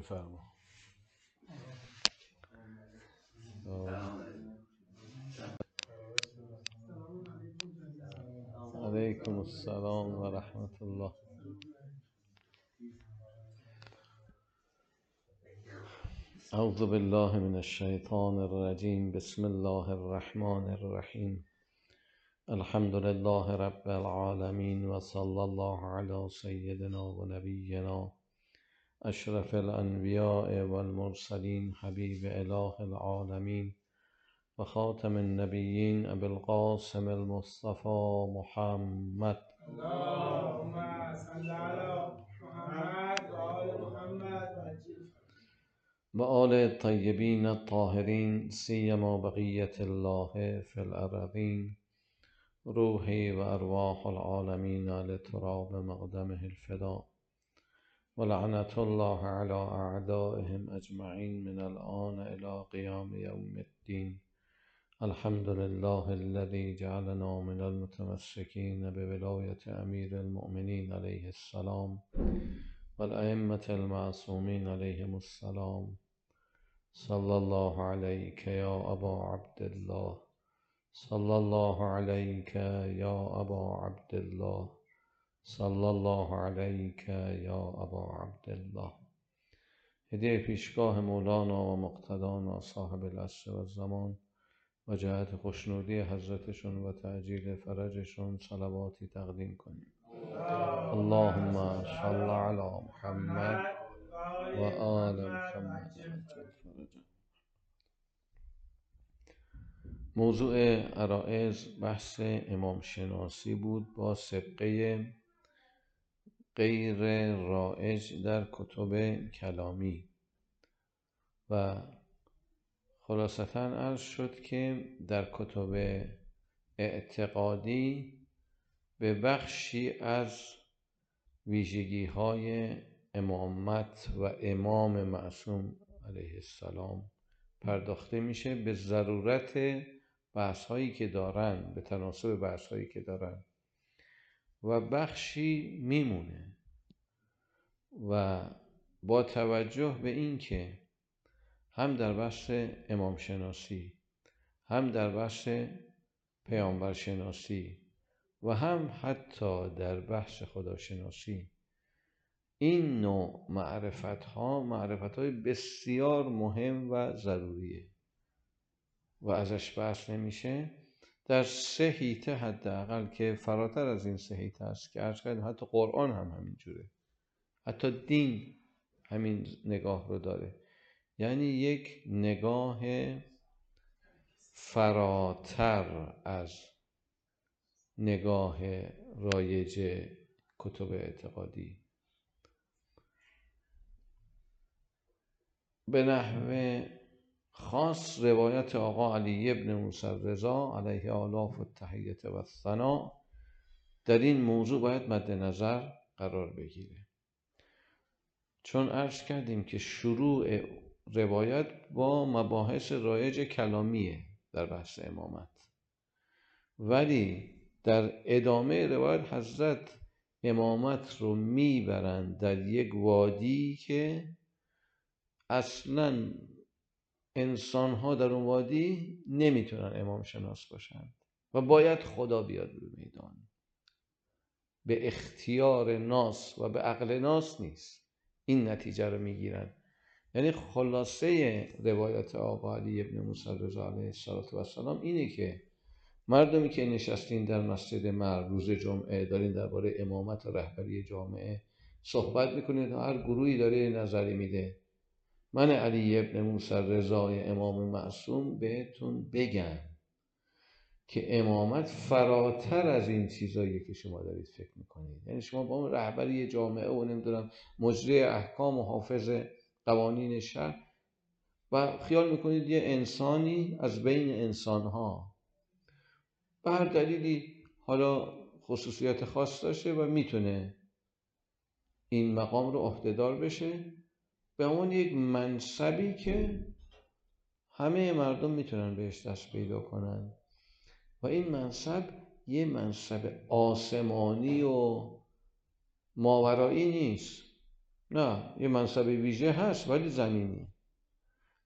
فاهمه آه. عليكم السلام ورحمة الله. أعوذ بالله من الشيطان الرجيم. بسم الله الرحمن الرحيم. الحمد لله رب العالمين وصلى الله على سيدنا ونبينا اشرف الانبیاء والمرسلین حبیب اله العالمین و خاتم النبیین ابی القاسم المصطفى محمد. اللهم صل على محمد و آل محمد و آل الطیبین الطاهرین سیما بقیت الله فی الارضین روحی و ارواح العالمین لتراب مقدمه الفدا. ولعنة الله على أعدائهم أجمعين من الآن إلى قيام يوم الدين. الحمد لله الذي جعلنا من المتمسكين بولاية أمير المؤمنين عليه السلام والأئمة المعصومين عليهم السلام. صلى الله عليك يا أبا عبد الله. صلى الله عليك يا أبا عبد الله. صلى الله عليك يا أبا عبد الله هدیه پیشگاه مولانا و مقتدانا صاحب العصر و الزمان و جهت خوشنودی حضرتشون و تعجیل فرجشون صلواتی تقدیم کنیم. اللهم صل على محمد و آل محمد. موضوع عرائز بحث امام شناسی بود با سبقه غیر رائج در کتب کلامی. و خلاصتا عرض شد که در کتب اعتقادی به بخشی از ویژگی های امامت و امام معصوم علیه السلام پرداخته میشه به ضرورت بحث هایی که دارن به تناسب بحث هایی که دارن. و بخشی میمونه. و با توجه به اینکه هم در بحث امام شناسی هم در بحث پیامبر شناسی و هم حتی در بحث خداشناسی این نوع معرفت ها معرفت های بسیار مهم و ضروریه. و ازش بحث نمیشه. در سه هیته حداقل که فراتر از این سه هیته است که کردیم حتی قرآن هم همینجوره حتی دین همین نگاه رو داره. یعنی یک نگاه فراتر از نگاه رایج کتب اعتقادی. به نحو خاص روایت آقا علی ابن موسی رضا علیه آلاف و تحییت و ثنا در این موضوع باید مد نظر قرار بگیره. چون عرض کردیم که شروع روایت با مباحث رایج کلامیه در بحث امامت. ولی در ادامه روایت حضرت امامت رو می‌برند در یک وادی که اصلا انسان ها در اون وادی نمی‌تونن امام شناس باشند و باید خدا بیاد به میدان. به اختیار ناس و به عقل ناس نیست. این نتیجه رو می‌گیرن. یعنی خلاصه روایت آقا علی ابن موسی رضا علیه السلام اینه که مردمی که نشستین در مسجد مر روز جمعه دارین درباره امامت و رهبری جامعه صحبت می‌کنید هر گروهی داره نظری میده. من علی ابن موسی رضای امام معصوم بهتون بگم که امامت فراتر از این چیزایی که شما دارید فکر می‌کنید. یعنی شما با اون رهبری جامعه و نمی‌دونم مجری احکام و حافظ قوانین شهر و خیال می‌کنید یه انسانی از بین انسانها به هر دلیلی حالا خصوصیت خاص داشته و می‌تونه این مقام رو عهدهدار بشه به اون یک منصبی که همه مردم می‌تونن بهش دست پیدا کنن. و این منصب یه منصب آسمانی و ماورایی نیست. نه یه منصب ویژه هست ولی زمینی.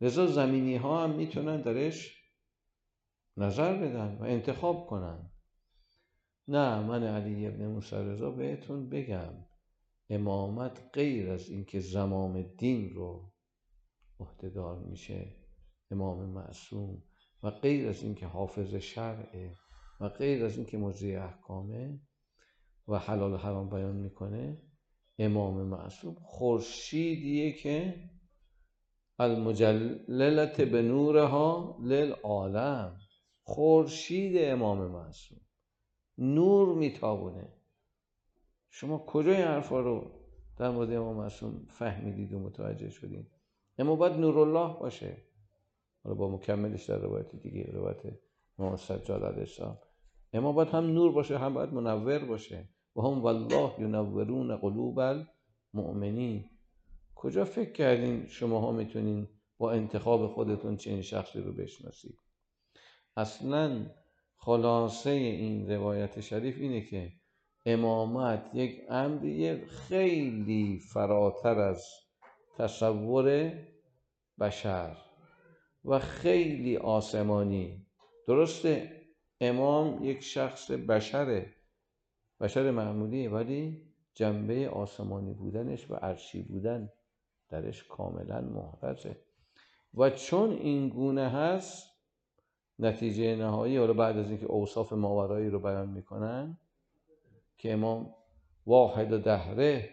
لذا زمینی ها هم می‌تونن درش نظر بدن و انتخاب کنن. نه من علی ابن موسی رضا بهتون بگم. امامت غیر از اینکه زمام دین رو عهدهدار میشه امام معصوم و غیر از اینکه حافظ شرعه و غیر از اینکه مجری احکامه و حلال و حرام بیان می‌کنه امام معصوم خورشیدیه که المجللت به نورها للعالم. خورشید امام معصوم. نور میتابونه. شما کجای حرفا رو در مورد امام معصوم فهمیدید و متوجه شدید اما باید نورالله باشه. حالا با مکملش در روایت دیگه روایت امام سجاد علیه السلام. اما باید هم نور باشه هم باید منور باشه. و هم والله ینورون قلوب المؤمنین. کجا فکر کردین شما ها می‌تونین با انتخاب خودتون چنین شخصی رو بشناسید؟ اصلا خلاصه این روایت شریف اینه که امامت یک امری خیلی فراتر از تصور بشر و خیلی آسمانی. درسته امام یک شخص بشره بشر معمولیه ولی جنبه آسمانی بودنش و عرشی بودن درش کاملا محرزه. و چون این گونه هست نتیجه نهایی حالا بعد از اینکه اوصاف ماورایی رو بیان می‌کنن که امام واحد دهره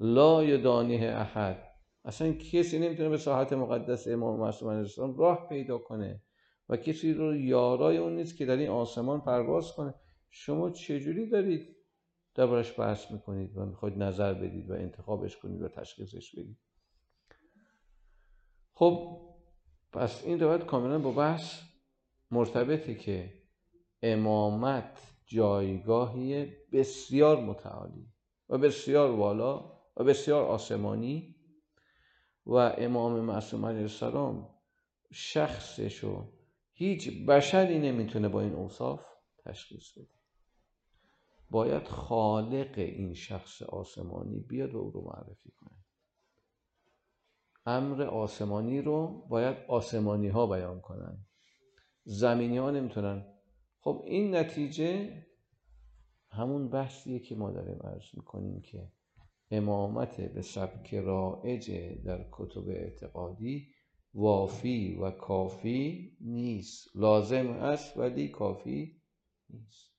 لا یدانیه احد. اصلا کسی نمی‌تونه به ساحت مقدس امام معصوم علیه السلام راه پیدا کنه و کسی رو یارای اون نیست که در این آسمان پرواز کنه. شما چجوری دارید دربارش بحث می‌کنید و می‌خواید نظر بدید و انتخابش کنید و تشخیصش بدید؟ خب پس این روایت کاملا با بحث مرتبطه که امامت جایگاهی بسیار متعالی و بسیار والا و بسیار آسمانی و امام معصوم علیه السلام شخصشو هیچ بشری نمی‌تونه با این اوصاف تشخیص بده. باید خالق این شخص آسمانی بیاد و او رو معرفی کنه. امر آسمانی رو باید آسمانی ها بیان کنن. زمینی ها نمی‌تونن خب این نتیجه همون بحثیه که ما داریم عرض می‌کنیم که امامت به سبک رائج در کتب اعتقادی وافی و کافی نیست. لازم است ولی کافی نیست.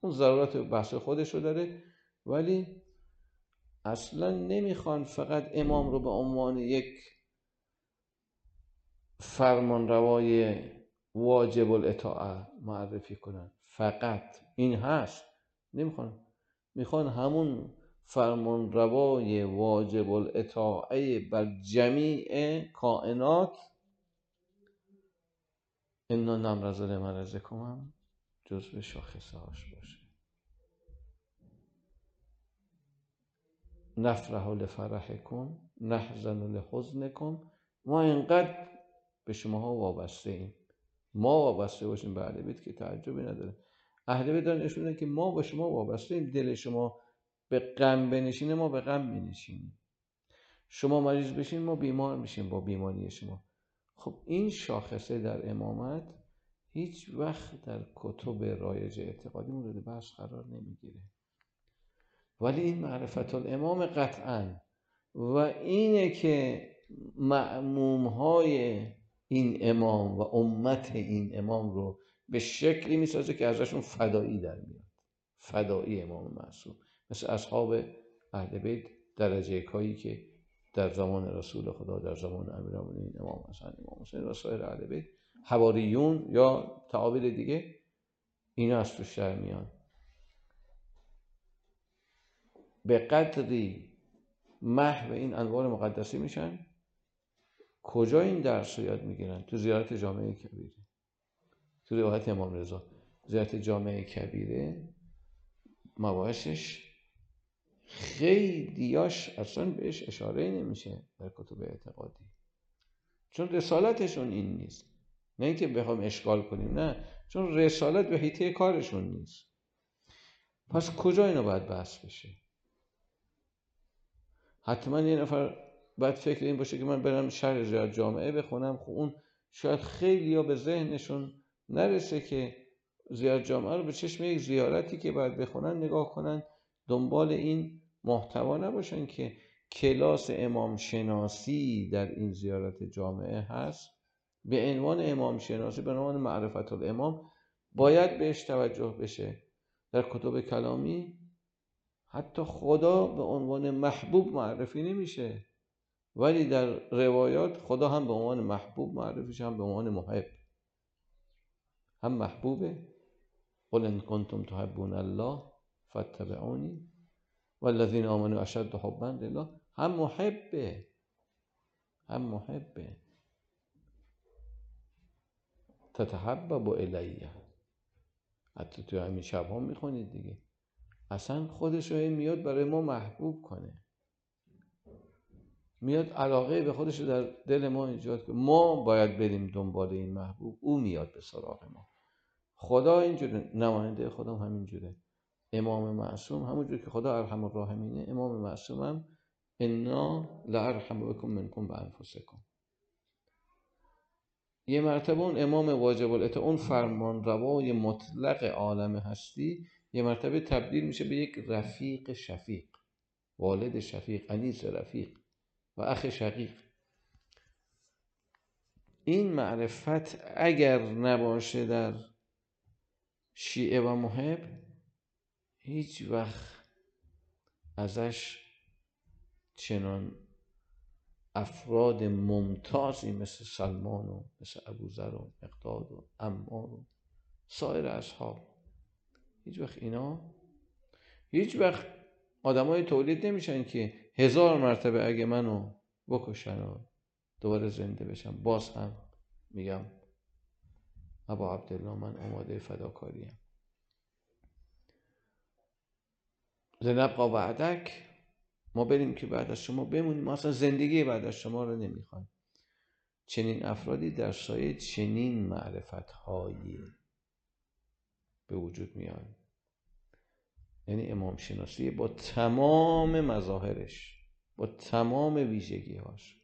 اون ضرورت بحث خودش رو داره ولی اصلا نمی‌خوان فقط امام رو به عنوان یک فرمان روای واجب الاطاعه معرفی کنن. فقط. این هست. نمی‌خوان. می‌خوان همون فرمان روای واجب الاطاعه بر جمیع کائنات. انا نمرز لمرزکم هم جزو شاخصه هاش باشه. نفرح لفرحکم. نحزن لحزنکم. ما اینقدر به شماها وابسته ایم ما وابسته باشیم به اهل بیت که تعجبی نداره. اهل بیت دارن که ما با شما وابسته ایم. دل شما به غم بنشینه ما به غم مینشینیم. شما مریض بشین ما بیمار میشیم با بیماری شما. خب این شاخصه در امامت هیچ وقت در کتب رایج اعتقادی مورد بحث قرار نمی‌گیره. ولی این معرفت الامام قطعا و اینه که معموم های این امام و امت این امام رو به شکلی می‌سازه که ازشون فدایی در میاد. فدایی امام معصوم. مثل اصحاب اهل بیت درجه کایی که در زمان رسول خدا در زمان امیرالمومنین امام حسن امام حسین و سایر اهل بیت حواریون یا تعابیر دیگه اینا از توش در میان. به قدری محو این انوار مقدسی میشن کجا این درس رو یاد می‌گیرن؟ تو زیارت جامعه کبیره. تو روایت امام رضا. زیارت جامعه کبیره مباحثش خیلیاش اصلا بهش اشاره نمیشه در کتب اعتقادی. چون رسالتشون این نیست. نه اینکه بخوام اشکال کنیم نه. چون رسالت به حیطه کارشون نیست. پس کجا اینو باید بحث بشه؟ حتما یه نفر باید فکر این باشه که من برم شهر جامعه بخونم خب اون شاید خیلی یا به ذهنشون نرسه که زیارت جامعه رو به چشم یک زیارتی که باید بخونن نگاه کنن دنبال این محتوا نباشن که کلاس امام شناسی در این زیارت جامعه هست. به عنوان امام شناسی به عنوان معرفت الامام باید بهش توجه بشه. در کتب کلامی حتی خدا به عنوان محبوب معرفی نمیشه. ولی در روایات خدا هم به عنوان محبوب معرفی میشه هم به عنوان محب. هم محبوبه. قل ان کنتم تحبون الله فاتبعونی والذین آمنوا اشد حبا لله. هم محبه. هم محبه. تتحبب الیه. حتی تو همین شب ها می‌خونید دیگه. اصلا خودش رو میاد برای ما محبوب کنه. میاد علاقه به خودش در دل ما ایجاد کنه. ما باید بریم دنبال این محبوب او میاد به سراغ ما. خدا اینجوره نماینده خدا هم همینجوره. امام معصوم همونجور که خدا ارحم الراحمینه امام معصوم هم انا لارحم بکم منکم به انفسکم. یه مرتبه اون امام واجب الاطاعه اون فرمان روای مطلق عالم هستی یه مرتبه تبدیل میشه به یک رفیق شفیق. والد شفیق انیس رفیق. و اخ شقیق. این معرفت اگر نباشه در شیعه و محب هیچ وقت ازش چنان افراد ممتازی مثل سلمان و مثل ابوذر و مقداد و امار و سایر اصحاب. هیچ وقت اینا هیچ وقت آدمای تولید نمیشن که هزار مرتبه اگه منو بکشن و دوباره زنده بشم باز هم میگم ابا عبدالله من آماده فداکاریم لنبقا بعدک ما بریم که بعد از شما بمونیم. ما اصلا زندگی بعد از شما رو نمی‌خوایم. چنین افرادی در سایه چنین معرفت هایی به وجود میان. یعنی امام شناسی با تمام مظاهرش با تمام ویژگیهاش.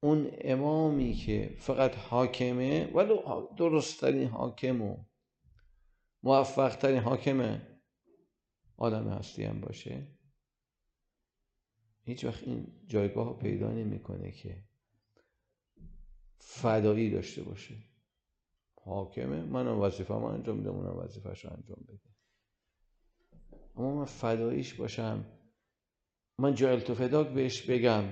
اون امامی که فقط حاکمه ولو درستترین حاکم و موفقترین حاکمه آدم هستی هم باشه. هیچ وقت این جایگاه رو پیدا نمی‌کنه که فدایی داشته باشه. حاکمه من وظیفه انجام میدم اونم وظیفهش انجام بده. اما من فداییش باشم. من جایل تو فداک بهش بگم.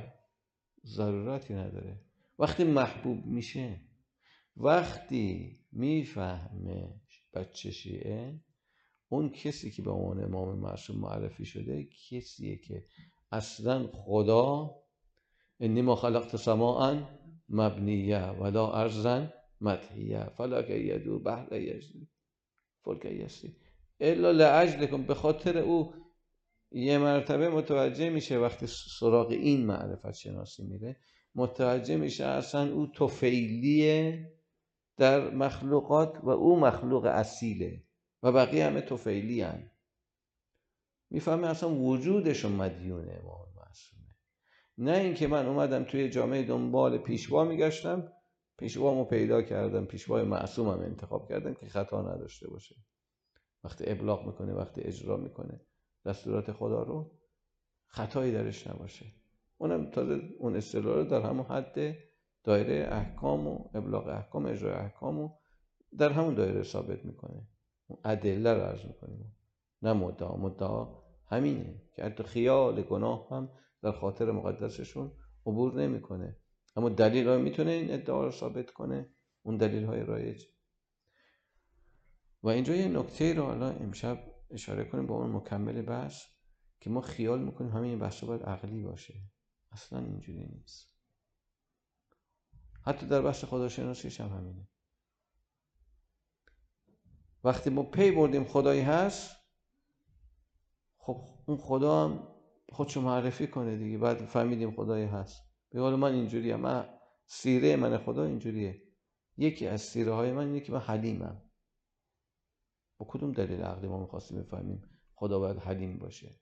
ضرورتی نداره. وقتی محبوب میشه وقتی می‌فهمه بچه شیعه اون کسی که به عنوان امام معصوم معرفی شده کسیه که اصلا خدا انی ما خلقت سماعا مبنیه ولا ارزا مدهیه فلا که یدور بحر یجری فلک یسری الا لعجلکم به خاطر او یه مرتبه متوجه میشه وقتی سراغ این معرفت شناسی میره متوجه میشه اصلا او توفیلیه در مخلوقات و او مخلوق اصیله و بقیه همه توفیلی هن. می‌فهمه اصلا وجودشون مدیون امام معصومه نه اینکه من اومدم توی جامعه دنبال پیشوا میگشتم پیشوامو پیدا کردم پیشوای معصومم انتخاب کردم که خطا نداشته باشه وقتی ابلاغ می‌کنه وقتی اجرا می‌کنه دستورات خدا رو خطایی درش نباشه. اونم تازه اون اصطلاح رو در همون حد دایره احکام و ابلاغ احکام اجرای احکام و در همون دایره ثابت می‌کنه. ادله رو عرض می‌کنیم. نه مدعا. مدعا همینه که حتی خیال گناه هم در خاطر مقدسشون عبور نمی‌کنه. اما دلیل های می‌تونه این ادعا رو ثابت کنه. اون دلیل های رایج و اینجا یه نکته رو حالا امشب اشاره کنیم با اون مکمل بحث که ما خیال می‌کنیم همین بحث باید عقلی باشه. اصلا اینجوری نیست. حتی در بحث خداشناسیش هم همینه. وقتی ما پی بردیم خدایی هست خب اون خدا هم خودشو معرفی کنه دیگه. بعد فهمیدیم خدایی هست. به حال من اینجوریه من سیره من خدا اینجوریه. یکی از سیره های من اینه که من حلیمم. با کدوم دلیل عقلی ما می‌خواستیم بفهمیم خدا باید حلیم باشه؟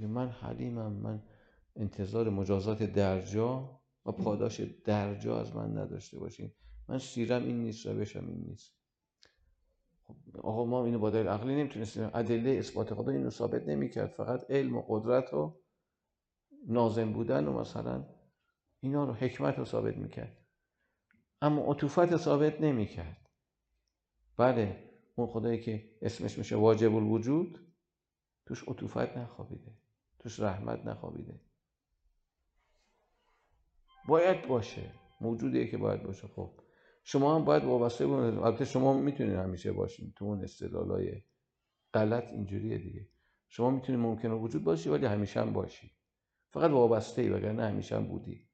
من حلیمم من انتظار مجازات درجا و پاداش درجا از من نداشته باشین. من سیرم این نیست روشم این نیست. خب آقا ما اینو با دلیل عقلی نمی‌تونستیم. ادله اثبات خدا اینو ثابت نمی‌کرد. فقط علم و قدرت و نازم بودن و مثلا اینا رو حکمت رو ثابت می‌کرد. اما عطوفت ثابت نمی‌کرد. بله اون خدایی که اسمش میشه واجب الوجود توش عطوفت نخوابیده توش رحمت نخوابیده. باید باشه موجودیه که باید باشه. خب شما هم باید وابسته باشید البته شما می‌تونید همیشه باشین تو اون استدلالای غلط اینجوریه دیگه. شما می‌تونید ممکنه وجود باشی ولی همیشه هم باشی. فقط وابسته ای وگرنه همیشه هم بودی.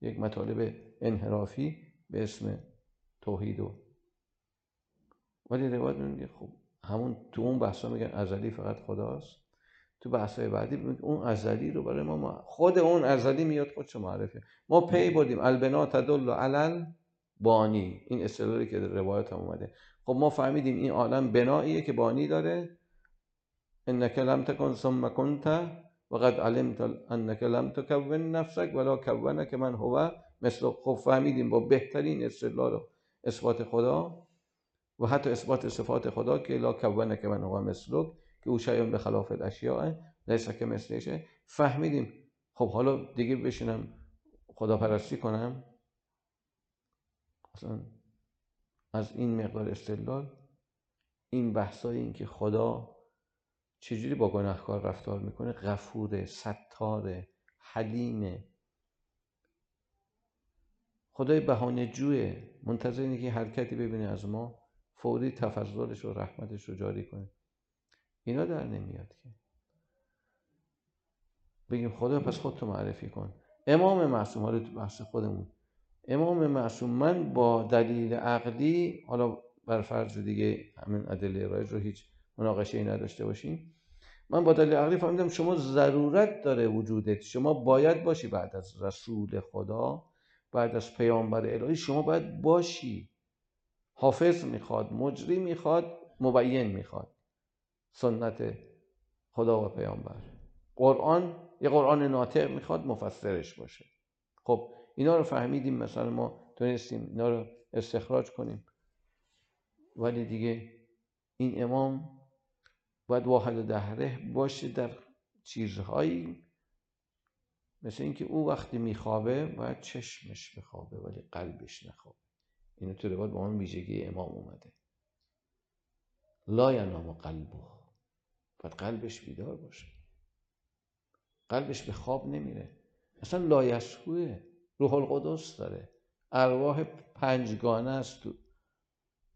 یک مطالب انحرافی به اسم توحید و ولی روایت میگه خب همون تو اون بحثا میگن ازلی فقط خداست. تو بحثای بعدی اون ازلی رو برای ما خود اون ازلی میاد خودش معرفه. ما پی بردیم البنا تدل علل بانی. این اصطلاحی که در روایت هم اومده. خب ما فهمیدیم این عالم بناییه که بانی داره. انک لم تکن ثم کنت وقد علمت انک لم تکون نفسک ولا کونک من هو. مثل خب فهمیدیم با بهترین استدلال اثبات خدا و حتی اثبات صفات خدا که لا کونک من هو مثلک که او شیء به خلاف الاشیاء لیس که مثلشه فهمیدیم. خب حالا دیگه بشینم خدا پرستی کنم. اصلا از این مقدار استدلال این بحثای این که خدا چجوری با گناهکار رفتار می‌کنه غفور ستار حلیم خدای بهانه جوه. منتظر اینه که حرکتی ببینه از ما فوری تفضلش و رحمتش رو جاری کنه. اینا در نمیاد که. بگیم خدا پس خودتو معرفی کن. امام معصوم حالا تو بحث خودمون. امام معصوم من با دلیل عقلی حالا بر فرض دیگه همین ادله رایج رو هیچ مناقشه ای نداشته باشیم. من با دلیل عقلی فهمیدم شما ضرورت داره وجودت. شما باید باشی بعد از رسول خدا. بعد از پیامبر الهی شما باید باشی. حافظ می‌خواد مجری می‌خواد مبین می‌خواد. سنت خدا و پیامبر. قرآن یه قرآن ناطق می‌خواد مفسرش باشه. خب اینا رو فهمیدیم مثلا ما تونستیم اینا رو استخراج کنیم. ولی دیگه این امام باید واحد دهره باشه در چیزهایی مثل اینکه او وقتی میخوابه باید چشمش بخوابه ولی قلبش نخوابه. اینو تو روایت با اون ویژگی امام اومده. لا ینام قلبه. باید قلبش بیدار باشه. قلبش به خواب نمیره. اصلا لایشکوه روح القدس داره. ارواح پنجگانه است تو.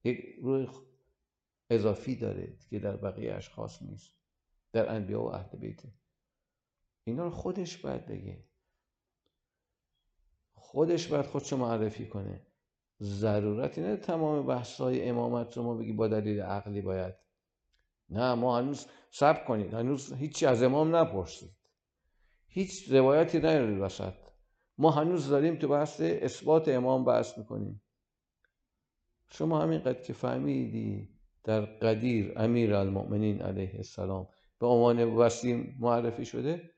یک روح اضافی داره که در بقیه اشخاص نیست. در انبیا و اهل بیته اینا رو خودش باید بگه. خودش باید خودشو معرفی کنه. ضرورتی نه تمام بحث های امامت رو ما بگی با دلیل عقلی باید. نه ما هنوز سب کنید. هنوز هیچی از امام نپرسید. هیچ روایتی نیاری وسط. ما هنوز داریم تو بحث اثبات امام بحث می‌کنیم. شما همینقدر که فهمیدی در قدیر امیر المؤمنین علیه السلام به عنوان وسیم معرفی شده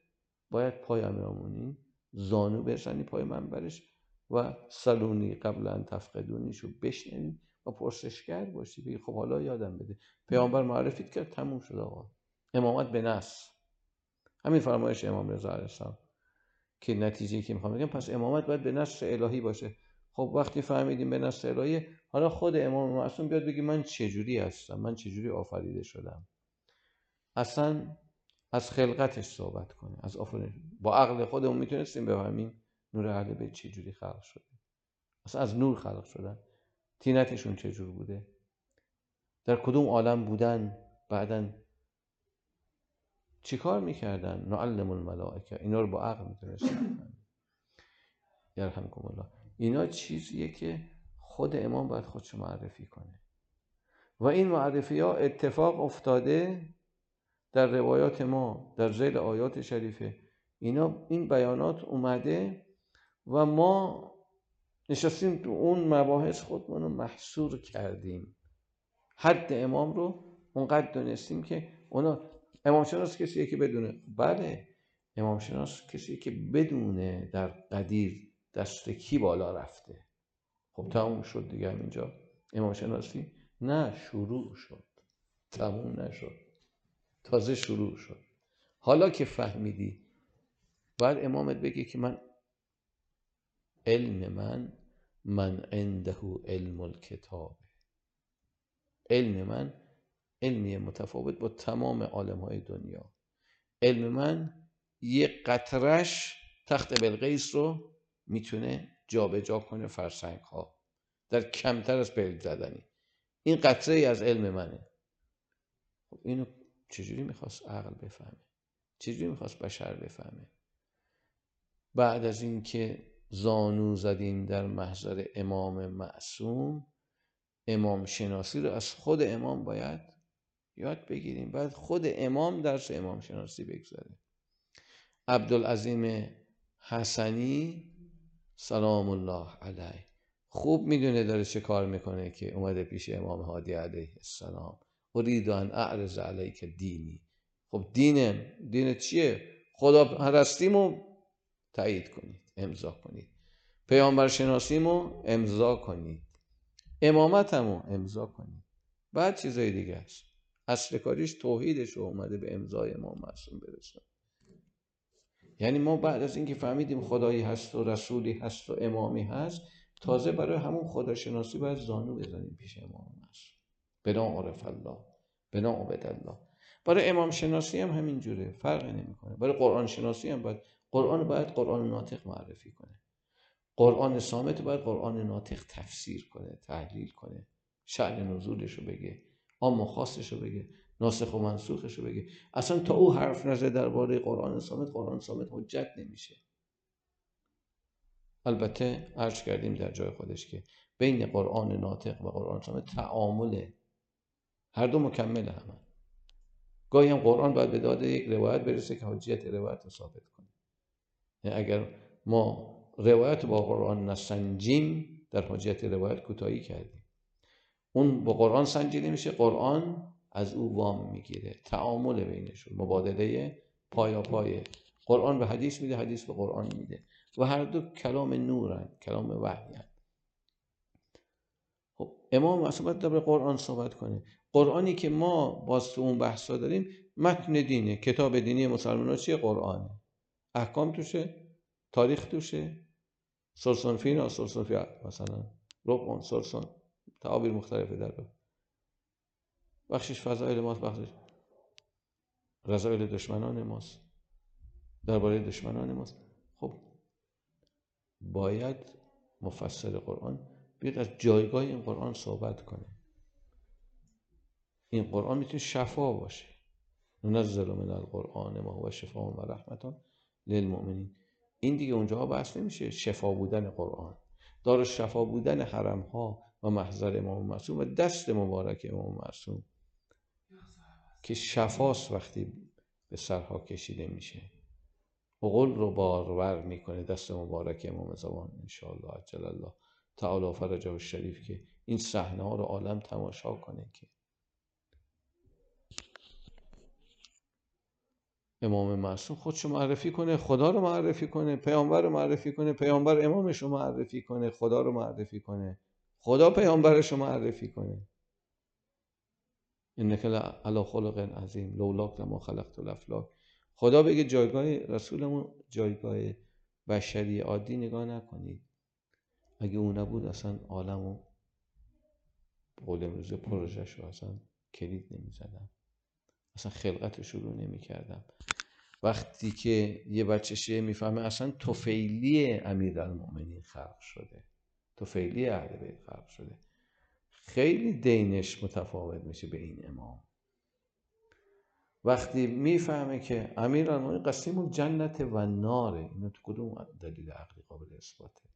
باید پای امیرالمؤمنین زانو برسنی پای منبرش و سلونی قبل ان تفقدونیشو بشنوی و پرسشگر باشی بگی خب حالا یادم بده. پیامبر معرفیت کرد تموم شد آقا. امامت به نص همین فرمایش امام رضا علیه السلام. که نتیجه که می‌خوام بگم پس امامت باید به نص الهی باشه. خب وقتی فهمیدیم به نص الهی حالا خود امام معصوم بیاد بگی من چجوری هستم؟ من چجوری آفریده شدم؟ اصلا از خلقتش صحبت کنه از آفرین. با عقل خودمون می‌تونستیم بفهمیم نور اهل بیت چجوری خلق شده. اصلا از نور خلق شدن تینتشون چجور بوده؟ در کدوم عالم بودن؟ بعدا چیکار می‌کردن؟ نعلم الملائکه. اینا رو با عقل می‌تونستن یرحمکم الله اینا چیزیه که خود امام باید خودشو معرفی کنه. و این معرفی ها اتفاق افتاده در روایات ما در زیل آیات شریفه. اینا این بیانات اومده و ما نشستیم تو اون مباحث خودمون رو محصور کردیم. حد امام رو اونقدر دونستیم که اونا امام شناس کسیه که بدونه؟ بله. امام شناس کسی که بدونه در قدیر دست کی بالا رفته. خب تموم شد دیگه اینجا امام شناسی نه شروع شد. تموم نشد. تازه شروع شد. حالا که فهمیدی باید امامت بگه که من علم من من عنده علم الکتاب. علم من علمی متفاوت با تمام عالم های دنیا. علم من یه قطرش تخت بلقیس رو می‌تونه جابجا جا کنه فرسنگ ها در کمتر از بلگ زدنی. این قطره ای از علم منه. خب اینو چجوری می‌خواست عقل بفهمه؟ چجوری می‌خواست بشر بفهمه؟ بعد از اینکه زانو زدیم در محضر امام معصوم امام شناسی رو از خود امام باید یاد بگیریم. بعد خود امام درس امام شناسی بگذاره. عبدالعظیم حسنی سلام الله علیه. خوب می‌دونه داره چه کار می‌کنه که اومده پیش امام هادی علیه السلام. ارید ان اعرض علیک دینی خب دینم دین چیه؟ خدا پرستیمو تایید کنید امضا کنید. پیامبر شناسیمو امضا کنید. امامتمو امضا کنید. بعد چیزای دیگه است. اصل کاریش توحیدش اومده به امضای امام معصوم برسه. یعنی ما بعد از اینکه فهمیدیم خدایی هست و رسولی هست و امامی هست تازه برای همون خداشناسی باید زانو بزنیم پیش امام بنا عرف الله بنا عبد الله. برای امام شناسی هم همین جوره فرقی نمی‌کنه. برای قرآن شناسی هم باید قرآن باید قرآن ناطق معرفی کنه. قرآن سامت باید قرآن ناطق تفسیر کنه تحلیل کنه. شعن نزولش رو بگه آم خاصش رو بگه ناسخ و منسوخش رو بگه. اصلا تا او حرف نزده درباره قرآن سامت قرآن سامت حجت نمیشه. البته عرض کردیم در جای خودش که بین قرآن ناطق و قرآن سامت تعامله هر دو مکمل همه گاهی هم قرآن باید به داد یک روایت برسه که حجیت روایت رو ثابت کنه. یعنی اگر ما روایت با قرآن نسنجیم در حجیت روایت کوتاهی کردیم. اون با قرآن سنجیده میشه قرآن از او وام می‌گیره. تعامل بینشون مبادله پایا پایه قرآن به حدیث میده حدیث به قرآن میده. و هر دو کلام نورن کلام وحی خب امام باید به قرآن صحبت کنه. قرآنی که ما باز تو اون بحثا داریم متن دینه کتاب دینی مسلمان ها چیه؟ قرآنه. احکام توشه تاریخ توشه. سرسون فینا سرسون فی مثلا رقم سرسون تعابیر مختلفه در بخشش فضایل ماست بخشش رضایل دشمنان ماست. درباره دشمنان ماست. خب باید مفسر قرآن بیاد از جایگاه این قرآن صحبت کنه. این قرآن می‌تونه شفا باشه. ننزل من القرآن ما هو شفا و رحمتان للمؤمنین. این دیگه اونجا بحث نمیشه. شفا بودن قرآن. دار شفا بودن حرم ها و محضر امام معصوم و دست مبارک امام معصوم. که شفاست وقتی به سرها کشیده میشه. قل رو بارور می‌کنه دست مبارک امام زمان انشاءالله عجل الله. تعالی فرجه شریف که این صحنه ها رو عالم تماشا کنه که امام معصوم خودشو معرفی کنه خدا رو معرفی کنه پیامبر رو معرفی کنه پیامبر امامش رو معرفی کنه خدا رو معرفی کنه. خدا پیامبرش رو معرفی کنه. انک علی خلق عظیم لولاک لما خلقت الافلاک. خدا بگه جایگاه رسولمون جایگاه بشری عادی نگاه نکنید. اگه اون نبود اصلا عالمو قول امروز پروژه رو اصلا کلید نمی‌زدم اصلا خلقت رو شروع نمی کردم وقتی که یه بچه شیعه می‌فهمه اصلا توفیلی امیر المومنین خلق شده. توفیلی اهل بیت خلق شده. خیلی دینش متفاوت میشه به این امام. وقتی می‌فهمه که امیر المومنین قسیم جنت و ناره اینو تو کدوم دلیل عقلی قابل اثباته؟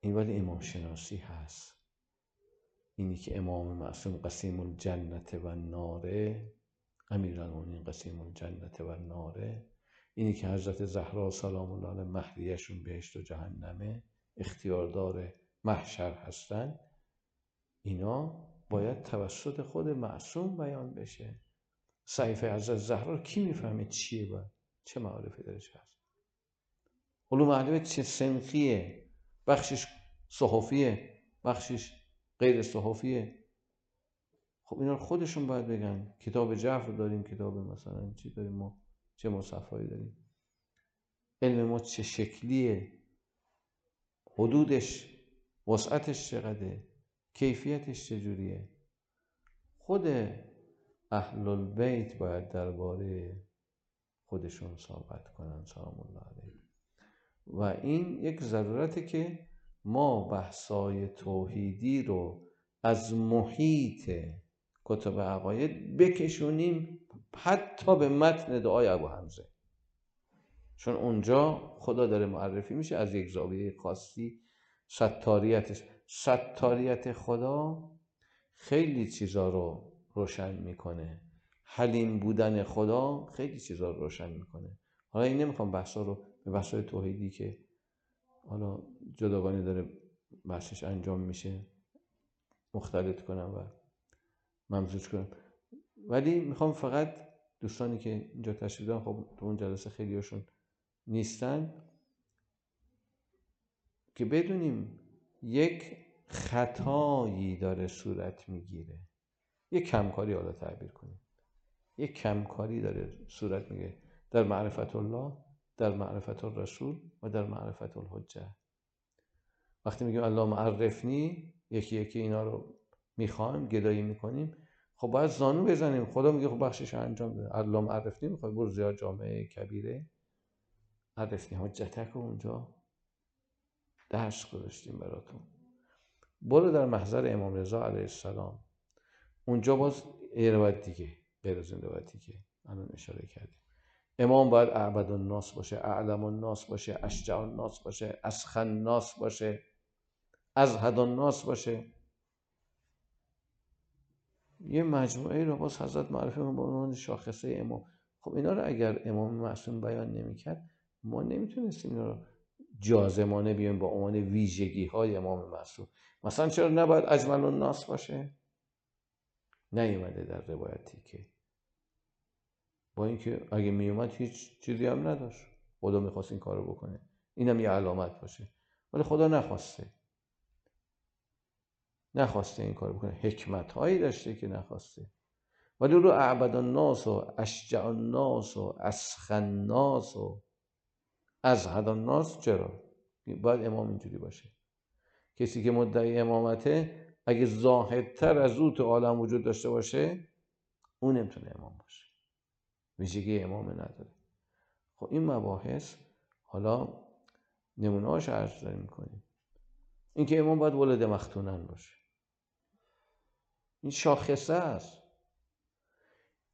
این ولی امام شناسی هست. اینی که امام معصوم قسیم الجنت و ناره امیرالمومنین قسیم الجنت و ناره. اینی که حضرت زهرا سلام الله علیه بهشت و جهنمه اختیاردار محشر هستن اینا باید توسط خود معصوم بیان بشه. صحیفه از زهرا کی می‌فهمه چیه با چه معارفی درش هست؟ علوم اهل چه سنخیه؟ بخشش صحفیه بخشش غیر صحفیه خب اینا خودشون باید بگن. کتاب جعفر داریم کتاب مثلا چی داریم ما چه مصفایی داریم. علم ما چه شکلیه؟ حدودش وسعتش چقدره؟ کیفیتش چجوریه؟ خود اهل البیت باید درباره خودشون صحبت کنن. سلام الله علیه. و این یک ضرورته که ما بحثای توحیدی رو از محیط کتب عقاید بکشونیم حتی به متن دعای ابو حمزه. چون اونجا خدا داره معرفی میشه از یک زاویه خاصی. ستاریتش ستاریت خدا خیلی چیزا رو روشن می‌کنه. حلیم بودن خدا خیلی چیزا رو روشن می‌کنه. حالا این نمی‌خوام بحثا رو به بحثای توحیدی که حالا جداگانه داره بحثش انجام میشه. مختلط کنم و ممزوج کنم. ولی می‌خوام فقط دوستانی که اینجا تشریف دارن خب تو اون جلسه خیلیشون نیستن که بدونیم یک خطایی داره صورت می‌گیره. یک کمکاری حالا تعبیر کنیم. یک کمکاری داره صورت می‌گیره. در معرفت الله در معرفت الرسول و در معرفت الحجه. وقتی میگیم الله معرفنی یکی یکی اینا رو می‌خوایم گدایی می‌کنیم خب باید زانو بزنیم. خدا میگه خب بخشش انجام بده. الله معرفنی می‌خوای؟ برو زیاد جامعه کبیره. عرفنی حجتک اونجا درس گذاشتیم براتون. برو در محضر امام رضا علیه السلام. اونجا باز یه روایت دیگه غیر از این که الان اشاره کردیم. امام باید اعبد الناس باشه اعلم الناس باشه اشجع الناس باشه اسخن الناس باشه ازهد الناس باشه. یه مجموعه رو باز حضرت معرفی به عنوان شاخصه امام. خب اینا رو اگر امام معصوم بیان نمی‌کرد ما نمی‌تونستیم اینا رو جازمانه بیایم با عنوان ویژگی های امام معصوم. مثلا چرا نباید اجمل الناس باشه؟ نیومده در روایتی که اینکه اگه میومد هیچ چیزی هم نداشت. خدا می‌خواست این کارو بکنه. اینم یه علامت باشه. ولی خدا نخواسته. نخواسته این کار بکنه. حکمت هایی داشته که نخواسته. ولی رو اعبد الناس و اشجع الناس و اسخن الناس و ازهد الناس چرا؟ باید امام اینجوری باشه. کسی که مدعی امامته اگه زاهدتر از او تو عالم وجود داشته باشه اون نمی‌تونه امام باشه. ویژگی امام نداره. خب این مباحث حالا نمونه هاش عرض داریم می‌کنیم اینکه امام باید ولد مختونن باشه. این شاخصه است.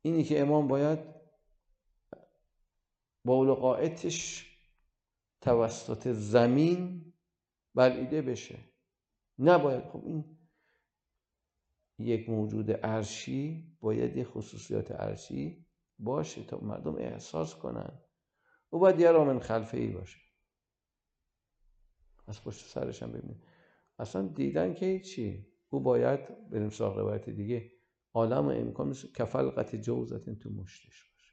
اینی که امام باید با قائتش توسط زمین بلعیده بشه. نباید. خب این یک موجود عرشی باید یه خصوصیات عرشی باشه تا مردم احساس کنن. او باید یه رامن خلفه ای باشه. از پشت سرش هم ببینید. اصلا دیدن که چی؟ او باید بریم سراغ روایت دیگه. عالم امکان کفلقت جوزت تو مشتش باشه.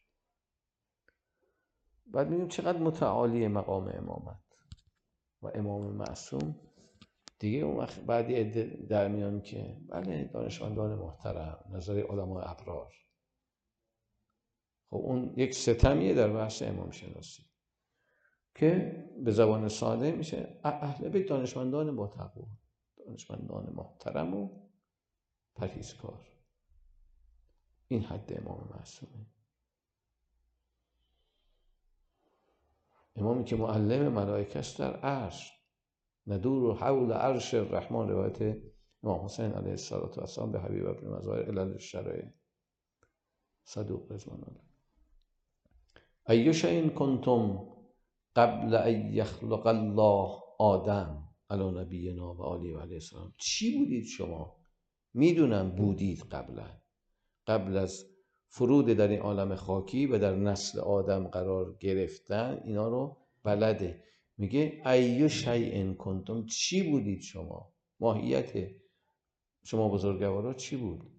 بعد میگیم چقدر متعالی مقام امامت و امام معصوم. دیگه اون وقت بعدی در میان که بله دانشمندان محترم نظر علماء ابرار. خب اون یک ستمیه در بحث امام شناسی که به زبان ساده میشه. اهل بیت دانشمندان با تقوا دانشمندان محترم و پرهیزکار. این حد امام معصومه. امامی که معلم ملائکه است در عرش ندور حول عرش الرحمن روایت امام حسین علیه السلام به حبیب ابن مزار علل الشرع. صدوق رضوان الله. ای شین کنتم قبل ان یخلق الله آدم علی نبینا و آلی و علیه السلام. چی بودید شما؟ می‌دونم بودید قبلا. قبل از فرود در این عالم خاکی و در نسل آدم قرار گرفتن اینا رو بلده. میگه ایو شیء کنتم. چی بودید شما؟ ماهیت شما بزرگوارا چی بود؟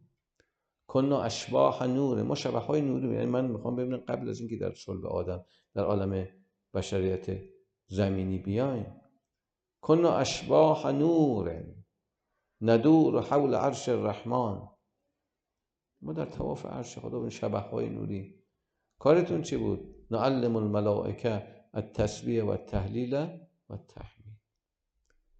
کنا اشباح نوره ما شبه های نوری یعنی من می‌خوام ببینم قبل از اینکه در صلب آدم در عالم بشریت زمینی بیایم. کنا اشباح نور. ندور حول عرش الرحمن. ما در تواف عرش خدا به شبه های نوری. کارتون چی بود؟ نعلم الملائکه التسبیح و التحلیل و التحمید.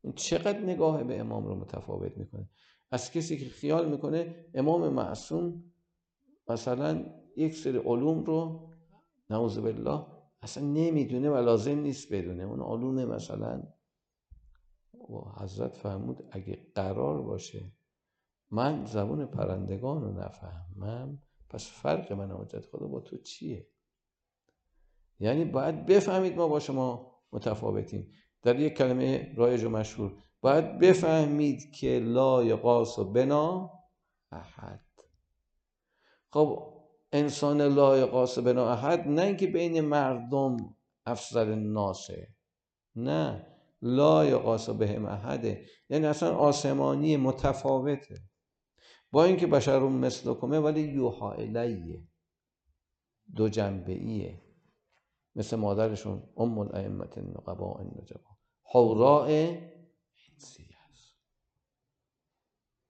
این چقدر نگاه به امام رو متفاوت می‌کنه. از کسی که خیال می‌کنه امام معصوم مثلا یک سری علوم رو نعوذ بالله اصلا نمی‌دونه و لازم نیست بدونه. اون علوم مثلا و حضرت فرمود اگه قرار باشه من زبون پرندگان رو نفهمم پس فرق من حجت خدا با تو چیه؟ یعنی باید بفهمید ما با شما متفاوتیم. در یک کلمه رایج و مشهور باید بفهمید که لا یقاس و بنا احد. خب انسان لا یقاس بنا احد نه اینکه بین مردم افضل ناسه نه لا یقاس بهم احده. یعنی اصلا آسمانی متفاوته. با اینکه بشر مثلکمه ولی یوها الیه دو جنبه ایه مثل مادرشون ام الائمت النقباء النجبا حوراء حدسی است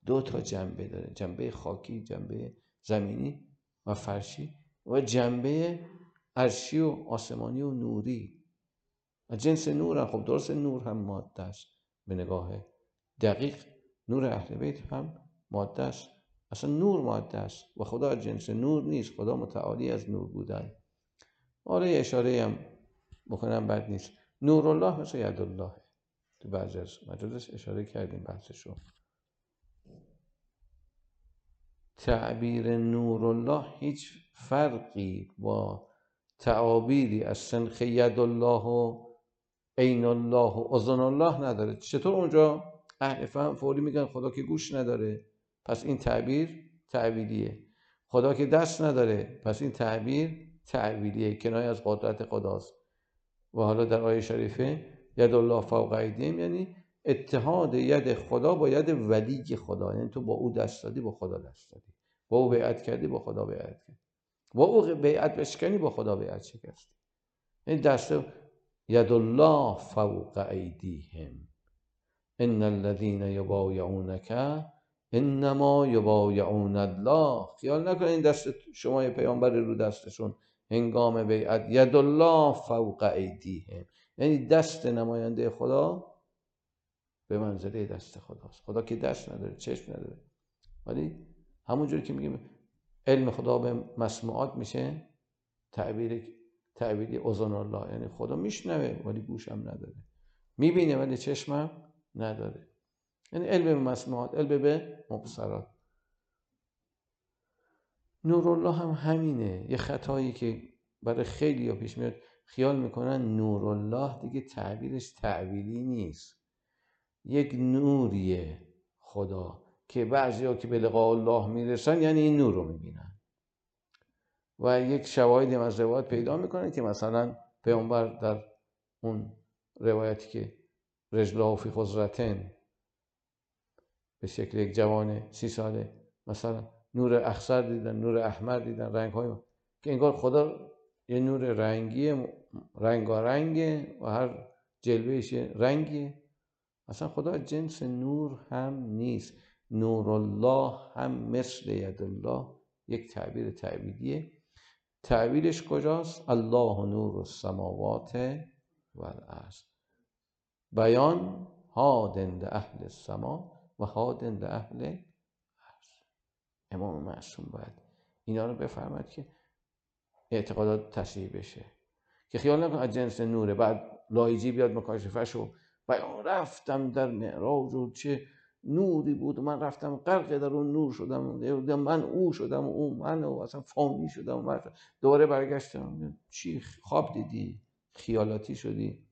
دو تا جنبه داره. جنبه خاکی جنبه زمینی و فرشی و جنبه عرشی و آسمانی و نوری. و جنس نور هم خب درست نور هم ماده است به نگاه دقیق نور اهل بیت هم ماده است اصلا نور ماده است و خدا جنس نور نیست. خدا متعالی از نور بودن. یه اشاره هم بکنم بد نیست. نور الله مثل ید الله تو بعضی از مجالس اشاره کردیم بحثشو. تعبیر نور الله هیچ فرقی با تعابیری از سنخ ید الله و عین الله و اذن الله نداره. چطور اونجا اهل فهم فوری میگن خدا که گوش نداره پس این تعبیر تعبیریه. خدا که دست نداره پس این تعبیر تعبیریه. کنایه از قدرت خداست. و حالا در آیه شریفه ید الله فوق ایدیم یعنی اتحاد ید خدا با ید ولی خدا یعنی تو با او دست دادی با خدا دست دادی. با او بیعت کردی با خدا بیعت کردی. با او بیعت بشکنی با خدا بیعت شکستی. این دست ید الله فوق ایدیهم. ان الذين يبايعونك انما یبایعون الله. خیال نکنید این دست شما پیامبر رو دستشون هنگام بیعت. ید الله فوق ایدیهم. یعنی دست نماینده خدا به منزله دست خداست. خدا که دست نداره چشم نداره. ولی همونجوری که میگیم علم خدا به مسموعات میشه تعبیر تعبیری اوزان الله. یعنی خدا میشنوه ولی گوشم نداره. می‌بینه ولی چشمم نداره. یعنی علم به مسموعات علم به مبصرات. نورالله هم همینه. یه خطایی که برای خیلی ها پیش میاد. خیال می‌کنن نورالله دیگه تعبیرش تعبیری نیست. یک نوریه خدا که بعضی که به لقاء الله می‌رسن یعنی این نور رو می‌بینن. و یک شواهدی از روایت پیدا می‌کنه که مثلا پیامبر در اون روایتی که رجلا فی خزرتن به شکل یک جوان سی ساله مثلا نور اخصر دیدن نور احمر دیدن رنگ های که انگار خدا یه نور رنگی رنگارنگه و هر جلوهش رنگیه. اصلا خدا جنس نور هم نیست. نور الله هم مثل ید الله یک تعبیر تعبیریه تعبیرش کجاست؟ الله نور السماوات و الارض. بیان هادند اهل السما و هادند اهل امام معصوم باید اینا رو بفرمد که اعتقادات تصحیح بشه. که خیال نکن از جنس نوره. بعد لایجی بیاد مکاشفه و رفتم در معراج و چه نوری بود. من رفتم غرق در اون نور شدم. من او شدم و او من و اصلا فانی شدم. و دوباره برگشتم. چی خواب دیدی؟ خیالاتی شدی؟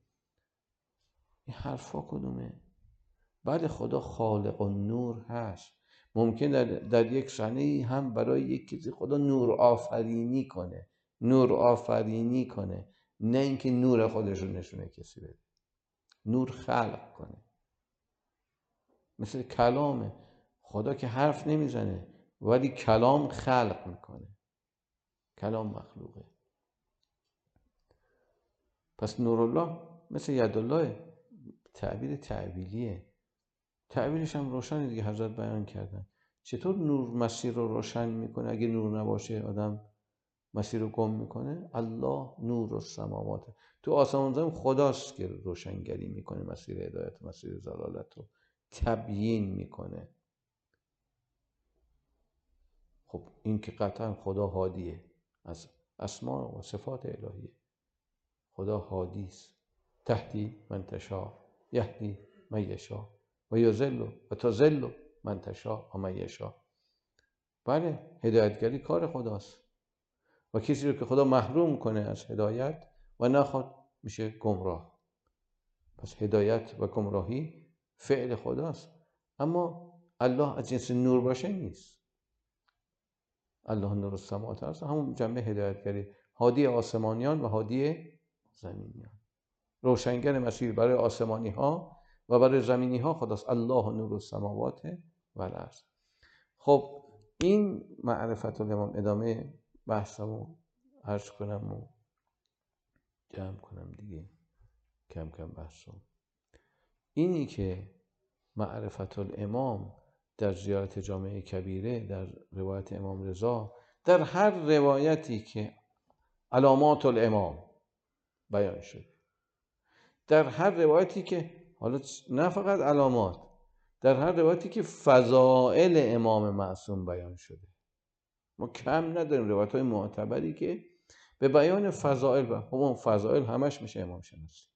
این حرفا کدومه؟ بعد خدا خالق و نور هست. ممکن در, در یک صحنه هم برای یک کسی خدا نور آفرینی کنه. نور آفرینی کنه. نه اینکه نور خودش رو نشونه کسی بده. نور خلق کنه. مثل کلامه خدا که حرف نمی‌زنه ولی کلام خلق می‌کنه. کلام مخلوقه. پس نورالله مثل یدالله تعبیر تعبیلیه تعبیرش هم روشن دیگه حضرت بیان کردن. چطور نور مسیر رو روشن می‌کنه؟ اگه نور نباشه آدم مسیر رو گم می‌کنه الله نور و سماوات. تو آسمان زمین خداست که روشنگری می‌کنه مسیر هدایت مسیر زلالت رو تبیین می‌کنه. خب این که قطعا خدا هادیه از اسماء و صفات الهیه. خدا هادی است. تهدی من تشا یهدی من یشا و یذل و تذل من تشا و من یشا بله هدایتگری کار خداست. و کسی رو که خدا محروم کنه از هدایت و نخواد میشه گمراه. پس هدایت و گمراهی فعل خداست. اما الله از جنس نور باشه نیست. الله نور السماوات هست همون جنبه هدایتگری. هادی آسمانیان و هادی زمینیان. روشنگر مسیر برای آسمانی ها و برای زمینی ها خداست. الله نور السماوات و الارض. خب این معرفت الامام ادامه بحثمو عرض کنم و جمع کنم دیگه. کم کم بحثم اینی که معرفت الامام در زیارت جامعه کبیره در روایت امام رضا در هر روایتی که علامات الامام بیان شد در هر روایتی که حالا نه فقط علامات در هر روایتی که فضائل امام معصوم بیان شده. کم نداریم روایت های معتبری که به بیان فضائل و اون فضائل همش میشه امام شناسی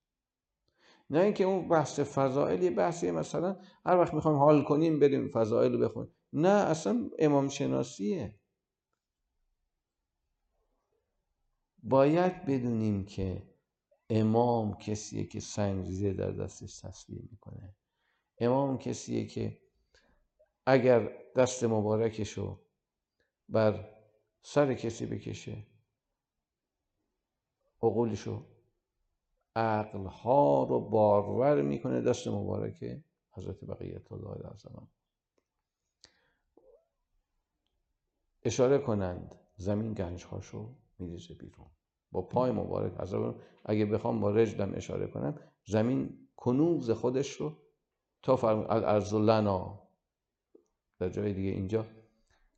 نه اینکه اون بحث فضائل یه بحثی مثلا هر وقت می‌خوایم حال کنیم بریم فضائل رو بخونیم. نه اصلا امام شناسیه باید بدونیم که امام کسیه که سنگریزه در دستش تصویر می‌کنه. امام کسیه که اگر دست مبارکشو بر سر کسی بکشه. عقولشو عقلها رو بارور می‌کنه. دست مبارک حضرت بقیت الله العظم اشاره کنند. زمین گنجهاشو میریزه بیرون. با پای مبارک. حضرت اگه بخوام با رجلم اشاره کنم زمین کنوز خودش رو تا فرم الارض لنا. در جای دیگه اینجا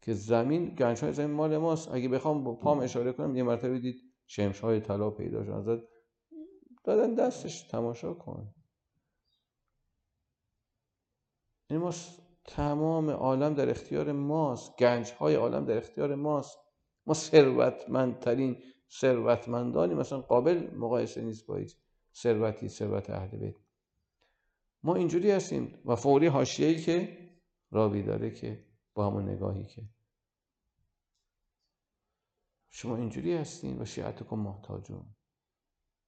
که زمین گنج های زمین مال ماست. اگه بخوام با پام اشاره کنم یه مرتبه دید شمش های طلا پیدا شد دادن دستش. تماشا کن. این ما تمام عالم در اختیار ماست. گنج های عالم در اختیار ماست. ما ثروتمندترین ثروتمندانی مثلا قابل مقایسه نیست با هیچ ثروتی ثروت اهل بیت. ما اینجوری هستیم و فوری حاشیه‌ای که رابی داره که با همون نگاهی که شما اینجوری هستین و شیعتکم محتاجون.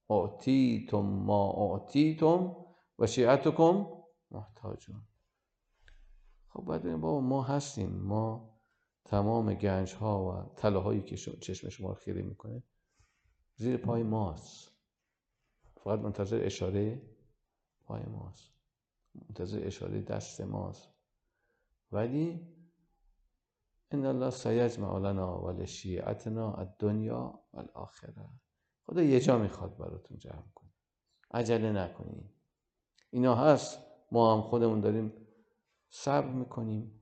آتیتم ما آتیتم و شیعتکم محتاجون. خب بعد بابا ما هستیم. ما تمام گنج ها و طلاهایی که چشم شما رو خیره می‌کنه زیر پای ماست. فقط منتظر اشاره پای ماست. منتظر اشاره دست ماست. ولی ان الله سیجمع لنا و لشیعتنا الدنیا و الاخره خدا یه جا می‌خواد براتون جمع کنه. عجله نکنین. اینا هست. ما هم خودمون داریم صبر می‌کنیم.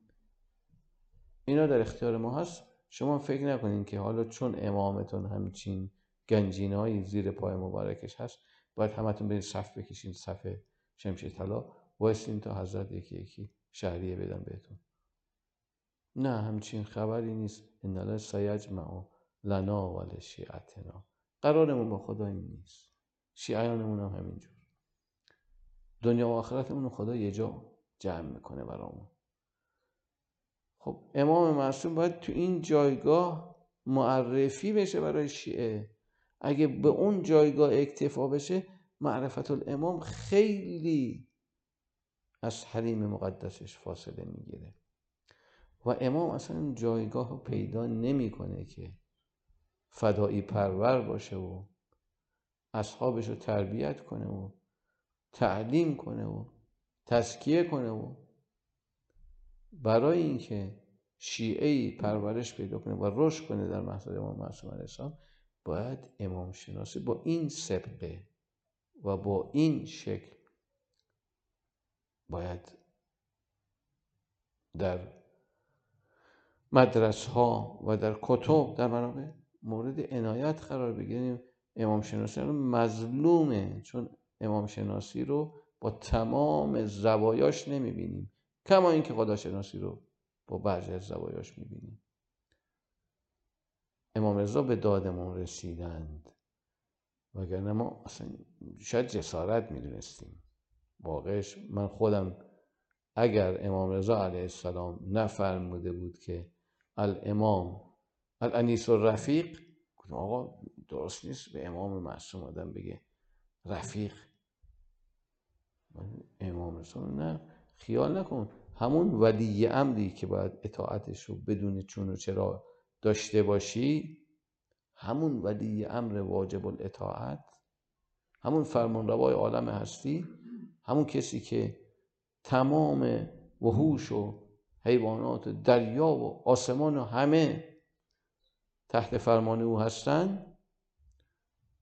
اینا در اختیار ما هست. شما فکر نکنین که حالا چون امامتون همچین گنجینهایی زیر پای مبارکش هست باید همتون برید صف بکشین صف شمشیر طلا. وایسین تا حضرت یکی یکی شهریه بدن بهتون. نه همچین خبری نیست. ان الله سیجمع لنا و لشیعتنا. قرارمون با خدا این نیست. شیعیانمون هم همینجور. دنیا و آخرتمون خدا یه جا جمع می‌کنه برامون. خب امام معصوم باید تو این جایگاه معرفی بشه برای شیعه. اگه به اون جایگاه اکتفا بشه معرفت الامام خیلی از حریم مقدسش فاصله می‌گیره. و امام اصلا جایگاه رو پیدا نمی‌کنه که فدایی پرور باشه و اصحابش رو تربیت کنه و تعلیم کنه و تزکیه کنه و برای اینکه شیعه پرورش پیدا کنه و رشد کنه در محضر امام معصوم علیه السلام باید امام شناسی با این سبقه و با این شکل باید در مدرس ها و در کتب در منابع مورد عنایت قرار بگیریم. امام شناسی رو مظلومه چون امام شناسی رو با تمام زوایاش نمی‌بینیم. کما اینکه خدا شناسی رو با بعضی از زوایاش می‌بینیم. امام رضا به دادمون رسیدند. وگرنه ما اصلا شاید جسارت می‌دونستیم. واقعش من خودم اگر امام رضا علیه السلام نفرموده بود که الامام. الانیس و رفیق آقا؟ درست نیست. به امام معصوم آدم بگه رفیق. امام رضا نه خیال نکن. همون ولی امری که باید اطاعتش رو بدون چون و چرا داشته باشی همون ولی امر واجب الاطاعت همون فرمان روای عالم هستی همون کسی که تمام وحوش و حیوانات دریا و آسمان و همه تحت فرمان او هستن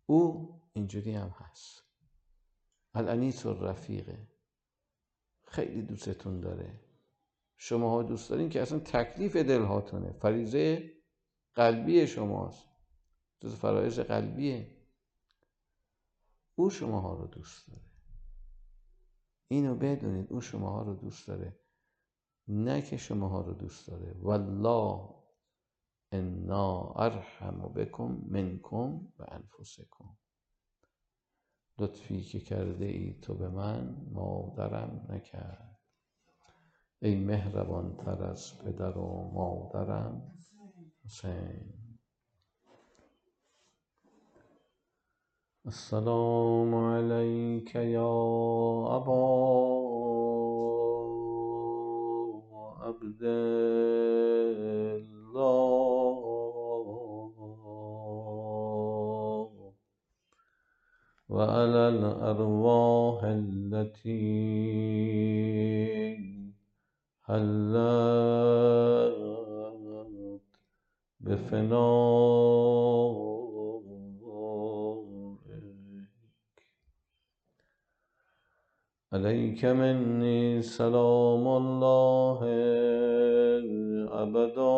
او اینجوری هم هست. الانیس و رفیقه خیلی دوستتون داره. شما ها دوست دارین که اصلا تکلیف دل هاتونه. فریزه قلبی شماست. جز فرایز قلبیه. او شماها رو دوست داره. اینو بدونید او شماها رو دوست داره. نه که شماها رو دوست داره. والله انا ارحم بکم منکم و انفسکم. لطفی که کرده ای تو به من مادرم نکرد. ای مهربان تر از پدر و مادرم حسین. السلام عليك يا أبا عبد الله. وعلى الأرواح التي عليك مني سلام الله أبدا.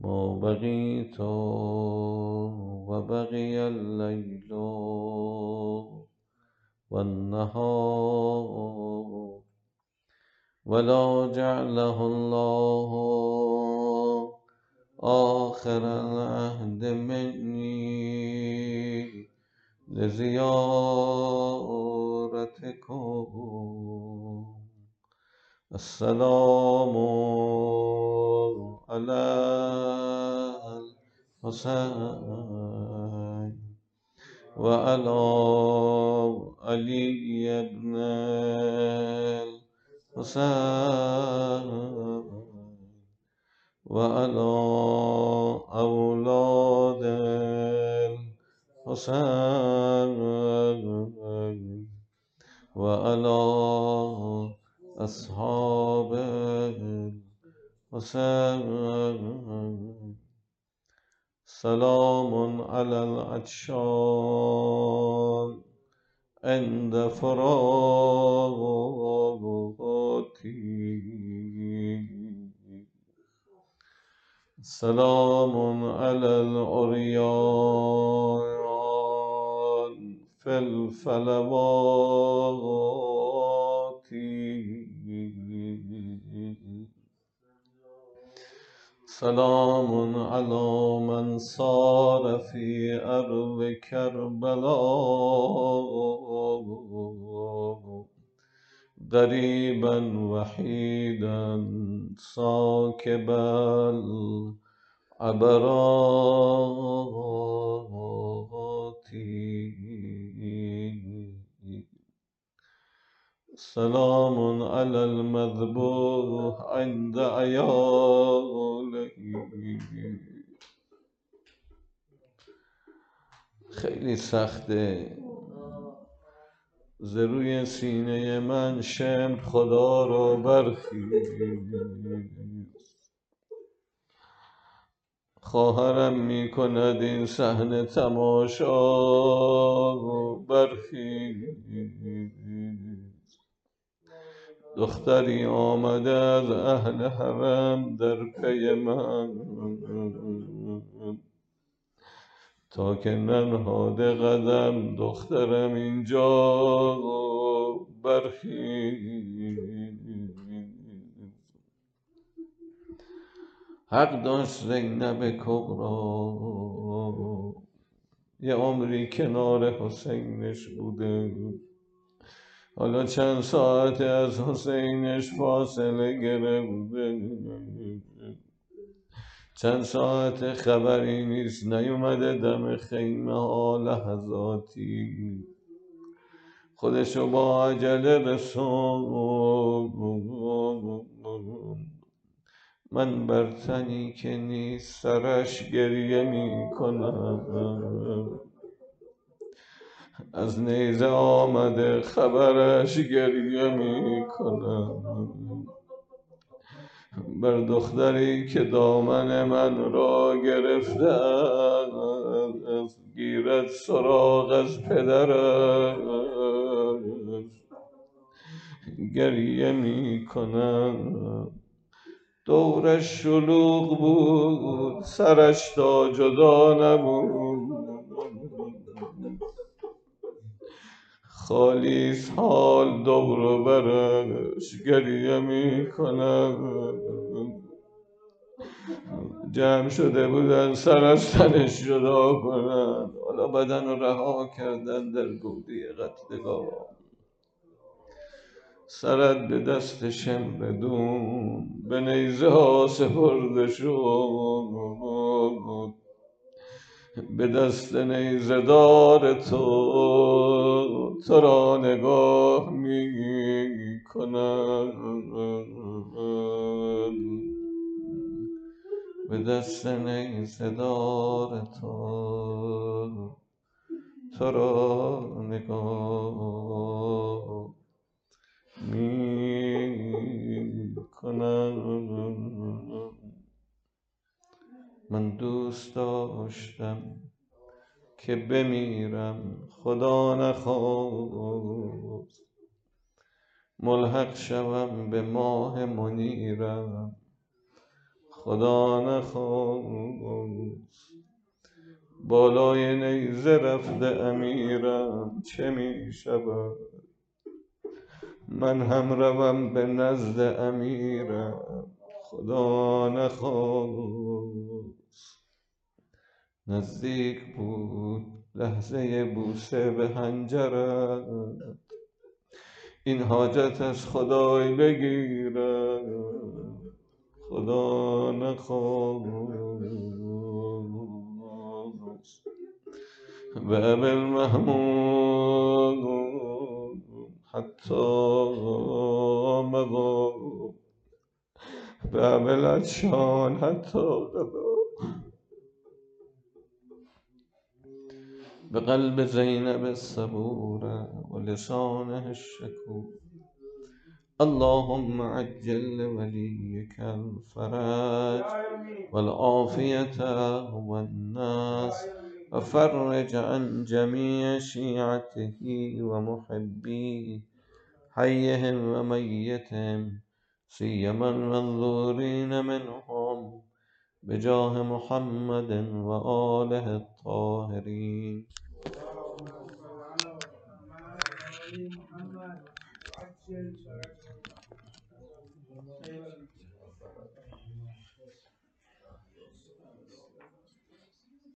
ما بقيت وبقي الليل والنهار ولا جعله الله آخر العهد مني. لزيارتكم. السلام على الحسين وعلى علي بن الحسين. على على المذبوح عند خیلی سخته. ز روی سینه من شمر خدا را برخیز. خواهرم می کند این صحنه تماشا برخیز. دختری آمده از اهل حرم در پی من. تا که ننهاده قدم دخترم اینجا برخیز. حق داشت زینب کبرا یه عمری کنار حسینش بوده. حالا چند ساعت از حسینش فاصله گرفته چند ساعت خبری نیست نیومده دم خیمه ها لحظاتی. خودشو با عجله رسون من بر تنی که نیست سرش گریه می کنم از نیزه آمده خبرش گریه می کنم بر دختری که دامن من را گرفته از گیرد سراغ از پدرش. گریه می کنم دورش شلوغ بود سرش تا جدا نبود. خالیس حال دور و برش گریه می جمع شده بودن سر از تنش جدا کنن حالا بدن رو رها کردن در گودی قتلگاه. سرت به دست شمردون به نیزه ها سپرده شد. به دست نیزه دار تو تو را نگاه می کنم به دست نیزه دار تو تو را نگاه می کنم من دوست داشتم که بمیرم خدا نخواست. ملحق شوم به ماه منیرم خدا نخواست. بالای نیزه رفته امیرم چه می شود؟ من هم روم به نزد امیرم خدا نخواست. نزدیک بود لحظه بوسه به هنجرت این حاجت از خدای بگیرم خدا نخواست. به ابل محمود حتی مقام به ابل حتی قضا به قلب زینب الصبور و لسانه الشکور اللهم عجل لوليك الفرج والعافية والناس. وفرج عن جميع شيعته ومحبيه حيهم وميتهم سيما المنظورين منهم بجاه محمد وآله الطاهرين. اللهم صل